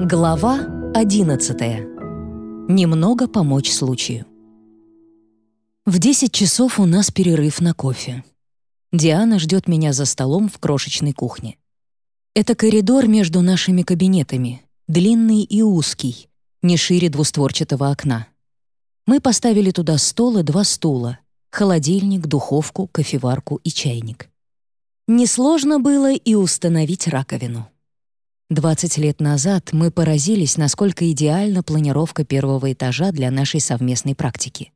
Глава 11. Немного помочь случаю. В 10 часов у нас перерыв на кофе. Диана ждет меня за столом в крошечной кухне. Это коридор между нашими кабинетами, длинный и узкий, не шире двустворчатого окна. Мы поставили туда стол и два стула, холодильник, духовку, кофеварку и чайник. Несложно было и установить раковину. 20 лет назад мы поразились, насколько идеальна планировка первого этажа для нашей совместной практики.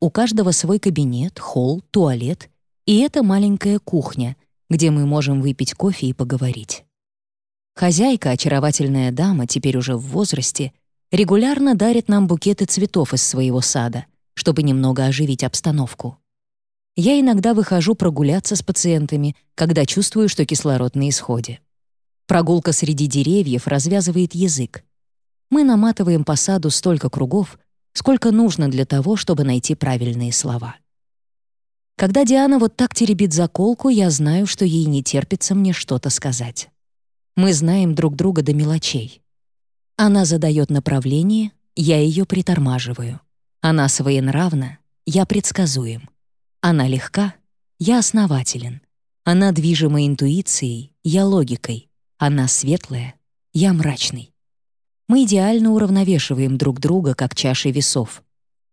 У каждого свой кабинет, холл, туалет и эта маленькая кухня, где мы можем выпить кофе и поговорить. Хозяйка, очаровательная дама, теперь уже в возрасте, регулярно дарит нам букеты цветов из своего сада, чтобы немного оживить обстановку. Я иногда выхожу прогуляться с пациентами, когда чувствую, что кислород на исходе. Прогулка среди деревьев развязывает язык. Мы наматываем по саду столько кругов, сколько нужно для того, чтобы найти правильные слова. Когда Диана вот так теребит заколку, я знаю, что ей не терпится мне что-то сказать. Мы знаем друг друга до мелочей. Она задает направление, я ее притормаживаю. Она своенравна, я предсказуем. Она легка, я основателен. Она движима интуицией, я логикой. Она светлая, я мрачный. Мы идеально уравновешиваем друг друга, как чаши весов.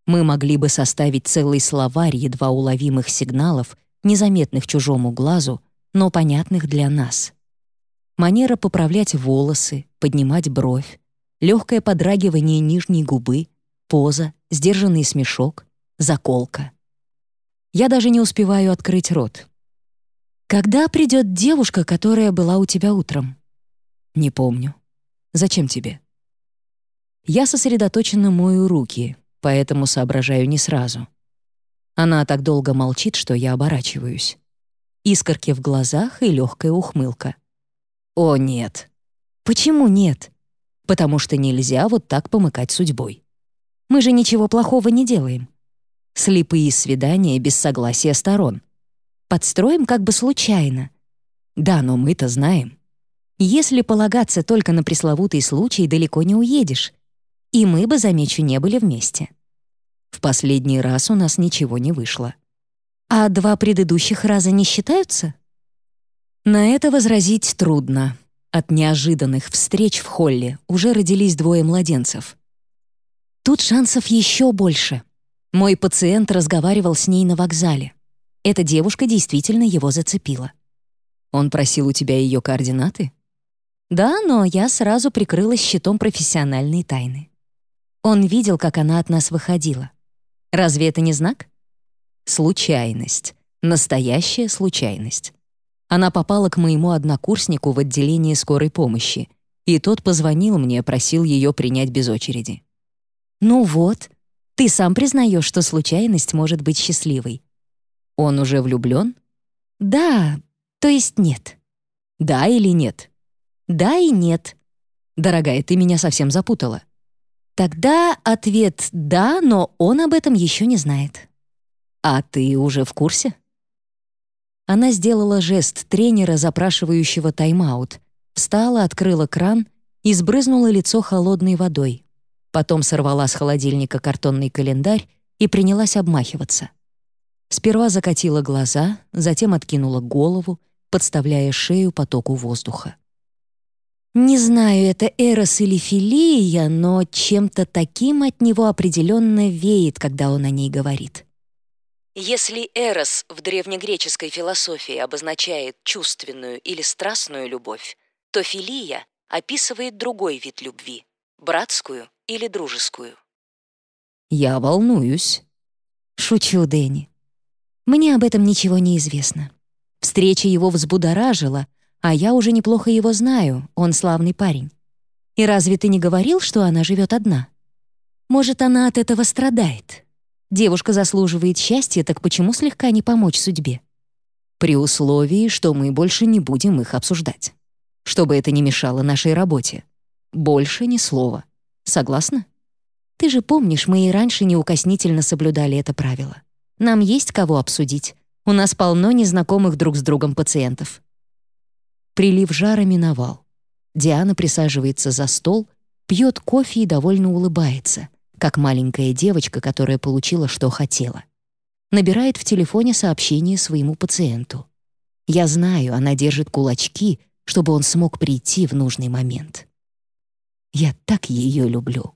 Мы могли бы составить целый словарь едва уловимых сигналов, незаметных чужому глазу, но понятных для нас. Манера поправлять волосы, поднимать бровь, легкое подрагивание нижней губы, поза, сдержанный смешок, заколка. Я даже не успеваю открыть рот. «Когда придет девушка, которая была у тебя утром?» «Не помню. Зачем тебе?» Я сосредоточенно мою руки, поэтому соображаю не сразу. Она так долго молчит, что я оборачиваюсь. Искорки в глазах и легкая ухмылка. «О, нет». «Почему нет?» «Потому что нельзя вот так помыкать судьбой. Мы же ничего плохого не делаем. Слепые свидания без согласия сторон. Подстроим как бы случайно. Да, но мы-то знаем. Если полагаться только на пресловутый случай, далеко не уедешь. И мы бы, замечу, не были вместе. В последний раз у нас ничего не вышло. А два предыдущих раза не считаются? На это возразить трудно. От неожиданных встреч в холле уже родились двое младенцев. Тут шансов еще больше. Мой пациент разговаривал с ней на вокзале. Эта девушка действительно его зацепила. Он просил у тебя ее координаты? Да, но я сразу прикрылась щитом профессиональной тайны. Он видел, как она от нас выходила. Разве это не знак? Случайность. Настоящая случайность. Она попала к моему однокурснику в отделение скорой помощи, и тот позвонил мне, просил ее принять без очереди. «Ну вот, ты сам признаешь, что случайность может быть счастливой». «Он уже влюблен?» «Да, то есть нет». «Да или нет?» Да и нет. Дорогая, ты меня совсем запутала. Тогда ответ «да», но он об этом еще не знает. А ты уже в курсе? Она сделала жест тренера, запрашивающего тайм-аут, встала, открыла кран и сбрызнула лицо холодной водой. Потом сорвала с холодильника картонный календарь и принялась обмахиваться. Сперва закатила глаза, затем откинула голову, подставляя шею потоку воздуха. Не знаю, это Эрос или Филия, но чем-то таким от него определенно веет, когда он о ней говорит. Если Эрос в древнегреческой философии обозначает чувственную или страстную любовь, то Филия описывает другой вид любви — братскую или дружескую. «Я волнуюсь». «Шучу, Дэнни. Мне об этом ничего не известно. Встреча его взбудоражила — а я уже неплохо его знаю, он славный парень. И разве ты не говорил, что она живет одна? Может, она от этого страдает? Девушка заслуживает счастья, так почему слегка не помочь судьбе? При условии, что мы больше не будем их обсуждать. Чтобы это не мешало нашей работе. Больше ни слова. Согласна? Ты же помнишь, мы и раньше неукоснительно соблюдали это правило. Нам есть кого обсудить. У нас полно незнакомых друг с другом пациентов. Прилив жара миновал. Диана присаживается за стол Пьет кофе и довольно улыбается, как маленькая девочка, которая получила, что хотела. Набирает в телефоне сообщение своему пациенту. Я знаю, она держит кулачки, чтобы он смог прийти в нужный момент. Я так ее люблю.